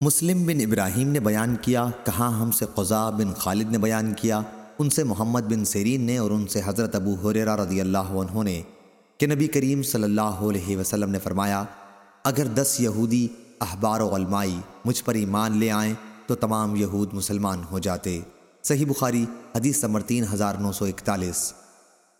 مسلم بن ابراہیم نے بیان کیا کہاں ہم سے قضا بن خالد نے بیان کیا، ان سے محمد بن سیرین نے اور ان سے حضرت ابو حریرہ رضی اللہ عنہ نے کہ نبی کریم صلی اللہ علیہ وسلم نے فرمایا، اگر دس یہودی احبار و علمائی مجھ پر ایمان لے آئیں تو تمام یہود مسلمان ہو جاتے۔ صحیح بخاری حدیث نمبر تین ہزار نو سو اکتالیس۔